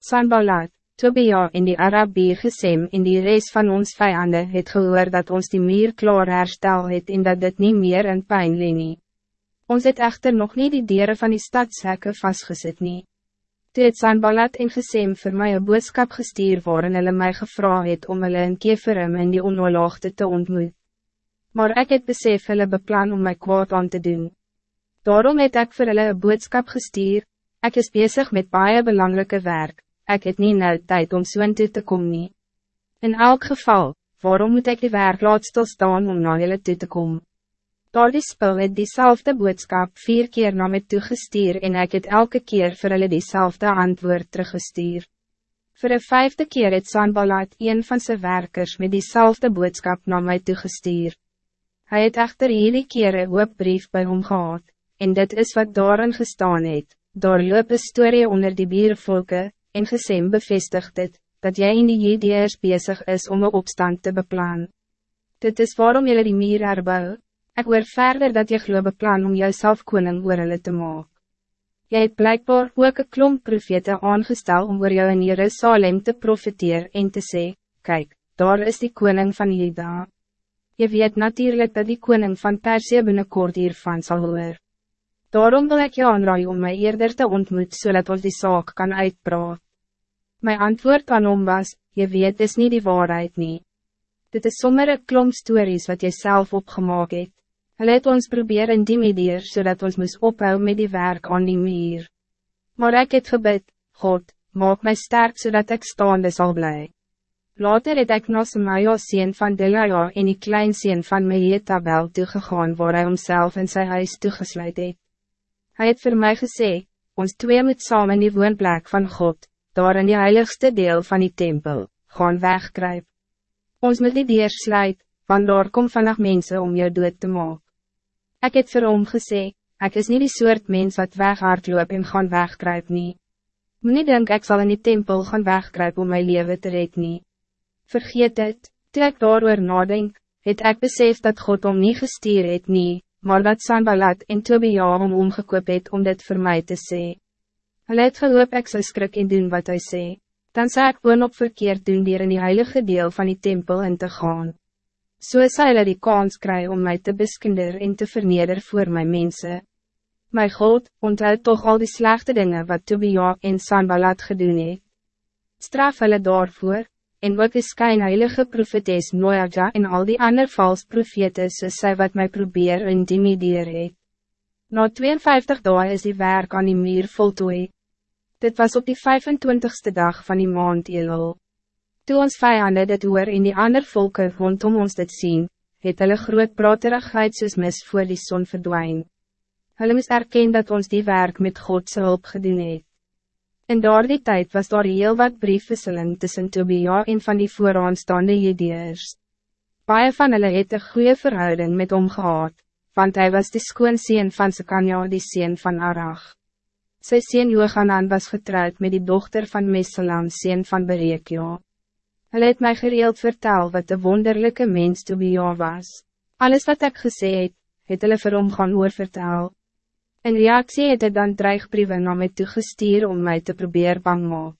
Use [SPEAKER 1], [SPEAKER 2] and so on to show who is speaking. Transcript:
[SPEAKER 1] Sanballat, Tobia en die Arabier gesem en die rest van ons vijanden het gehoor dat ons die meer klaar herstel het en dat dit niet meer in pijn leen nie. Ons het echter nog niet die dieren van die stadshekke vastgezet nie. Toe het Sanballat en gesem vir my een boodskap gestuur waarin hulle my gevra het om hulle in Keverum in die onoorlaagte te ontmoet. Maar ik het besef hulle beplan om my kwaad aan te doen. Daarom het ek vir hulle een boodskap gestuur, ek is bezig met baie belangrijke werk, ik het niet nou tijd om so toe te komen. In elk geval, waarom moet ik die werk laat stilstaan om na julle toe te komen? Daar die spul het diezelfde boodskap vier keer na my toegestuur en ik het elke keer vir hulle diezelfde antwoord teruggestuur. Voor de vijfde keer het Sanballat een van zijn werkers met diezelfde boodskap na my toegestuur. Hij het echter hierdie keer een hoop brief by hom gehad, en dit is wat daarin gestaan het, daar loop een story onder die biervolke, en gesem bevestigt het, dat jij in die Jediërs bezig is om een opstand te beplan. Dit is waarom jullie die meer herbou. Ik hoor verder dat je geloof beplan om jouzelf koning oor hulle te maken. Jy het blijkbaar ook een klomp profete aangestel om oor jou in Jerusalem te profiteer en te sê, kijk, daar is die koning van Juda. Je weet natuurlijk dat die koning van Persie binnenkort hiervan zal hoor. Daarom wil ik je aanraai om mij eerder te ontmoet zodat ons die zaak kan uitpraat. Mijn antwoord aan hom was, je weet is niet die waarheid niet. Dit is sommer een klomp stories wat jy self opgemaak het. Hulle het ons probeer intimideer zodat ons moes ophou met die werk aan die muur. Maar ik het gebid, God, maak mij sterk zodat ik staande zal blijven. Later het ek na Semaja sien van Delaja en die klein sien van Mehetabel toegegaan waar hy homself in sy huis toegesluit het. Hij het voor mij gezegd, ons twee moet samen in die woonplek van God, daar in die heiligste deel van die tempel, gaan wegkruip. Ons moet die deur sluit, want daar kom vannacht mensen om jou dood te maak. Ik het vir hom gesê, ek is niet die soort mens wat weghardloop en gaan wegkruip nie. Moet nie denk ek sal in die tempel gaan wegkruip om my leven te red nie. Vergeet het, toe ek daar nadenk, het ek besef dat God om niet gestuur het nie, maar dat Sanballat en Tobia om omgekoop het om dit voor mij te sê. Hulle het gehoop ek sy skrik en doen wat hij sê, dan sê ek op verkeerd doen dier in die heilige deel van die tempel in te gaan. So sê hulle die kans kry om mij te beskinder en te verneder voor mijn mensen. My God, onthoud toch al die slechte dingen wat Tobia en Sanballat gedoen het. Straf hulle daarvoor, en ook die skynheilige profetes Noaja en al die ander vals profetes soos sy wat mij probeer intimideer het. Na 52 dagen is die werk aan die muur voltooi. Dit was op die 25ste dag van die maand Elul. Toe ons vijanden dit hoor en die ander volken rondom ons dit zien, het hulle groot praterigheid soos mis voor die zon verdwijn. Hulle moes erken dat ons die werk met Godse hulp gedoen het. In daardie tijd was daar heel wat briefwisseling tussen Tobia en van die vooraanstaande Jedeers. Baie van hulle het een goede verhouding met hom gehad, want hij was de skoonseen van Sekanja die seen van Arach. Sy seen Johanan was getrouwd met die dochter van Mesalam seen van Berekio. Hulle het my gereeld vertel wat de wonderlijke mens Tobia was. Alles wat ik gesê het, het hulle vir hom gaan oorvertel. In reactie het hy dan dreigbrieven na my toegestuur om mij te proberen bang maak.